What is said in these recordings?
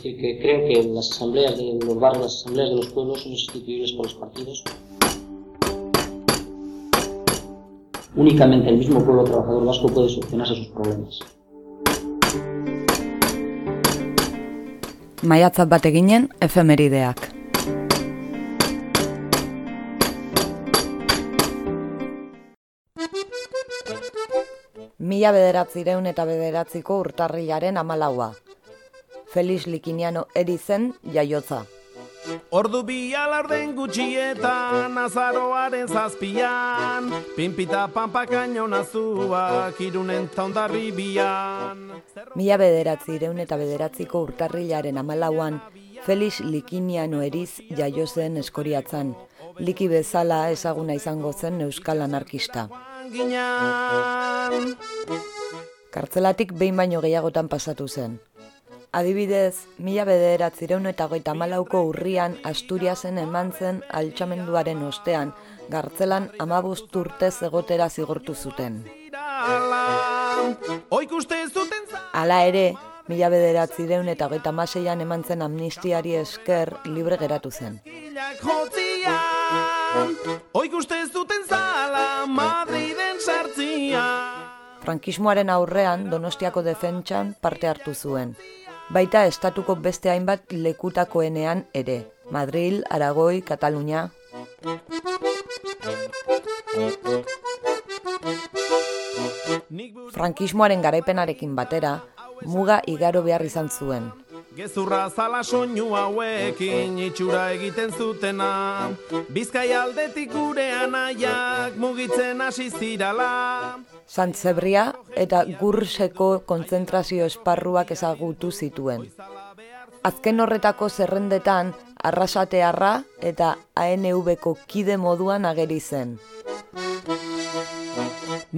decir, que creo que las asambleas de los barrios, las asambleas de los pueblos son sustituibles por los partidos. Únicamente el mismo pueblo trabajador vasco puede solucionarse sus problemas. Maiatzat bat eginen efemerideak. Mila bederatzireun eta bederatziko urtarrilaren amalaua. Felix Likiniano erizen jaiotza. Ordu bi alarden gutxietan, azaroaren zazpian, pinpita pampakaino nazuak, irunen taundarri bian. Mila bederatzireun eta bederatziko urtarrilaren amalauan, Felix Likiniano eriz jaiozen eskoriatzan. Liki bezala ezaguna izango zen euskal anarkista. Kartzelatik behin baino gehiagotan pasatu zen. Adibidez, mila bederatzireun eta goita malauko urrian Asturiasen eman zen altxamenduaren ostean, gartzelan amabust urtez egotera zigortu zuten. Hala ere, mila bederatzireun eta goita maseian eman zen amnistiari esker libre geratu zen. Frankismoaren aurrean Donostiako defentsan parte hartu zuen. Baita estatuko beste hainbat lekutakoenean ere. Madril, Aragoi, Katalunia... Frankismoaren garaipenarekin batera, muga igaro behar izan zuen. Gezurra zala soinu hauekin itxura egiten zutena Bizkai aldetik gure anaiak mugitzen hasi zirala Zantzebria eta gurseko kontzentrazio esparruak ezagutu zituen. Azken horretako zerrendetan arrasatearra eta ANV-ko kide moduan ageri zen.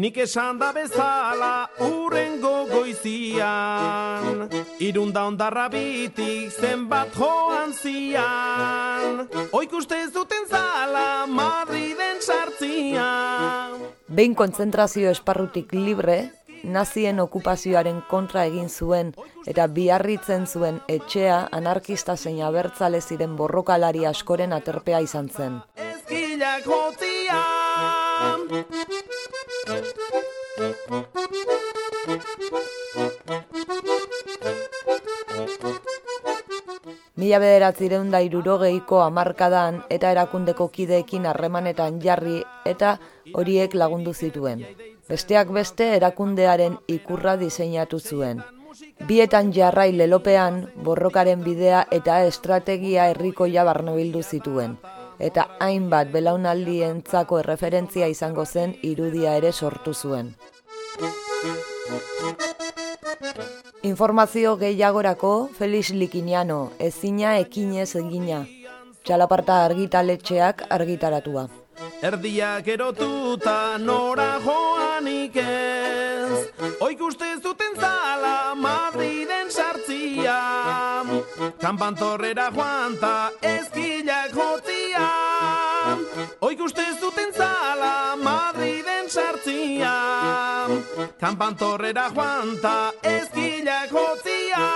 Nik esan da bezala uren gogoizian Irunda ondarra bitik zenbat joan zian. Oik uste zuten zala Madriden sartzian. Behin kontzentrazio esparrutik libre, nazien okupazioaren kontra egin zuen eta biarritzen zuen etxea anarkista zein abertzale ziren borrokalari askoren aterpea izan zen. Hotzian Mila bederatzireun da irurogeiko amarkadan eta erakundeko kideekin harremanetan jarri eta horiek lagundu zituen. Besteak beste erakundearen ikurra diseinatu zuen. Bietan jarrai lelopean borrokaren bidea eta estrategia herrikoia barnobildu zituen. Eta hainbat belaunaldientzako erreferentzia izango zen irudia ere sortu zuen. Informazio gehiagorako Felix Likiniano, ezina ekinez egina. Txalaparta argitaletxeak argitaratua. Erdiak erotuta nora joanik ez Oik uste zuten zala Madriden sartzia Kampantorrera joan ta ezkilak jotzia. Oik uste zuten zala Madriden sartzia. Kampantorrera joan ta ezkilak jotzia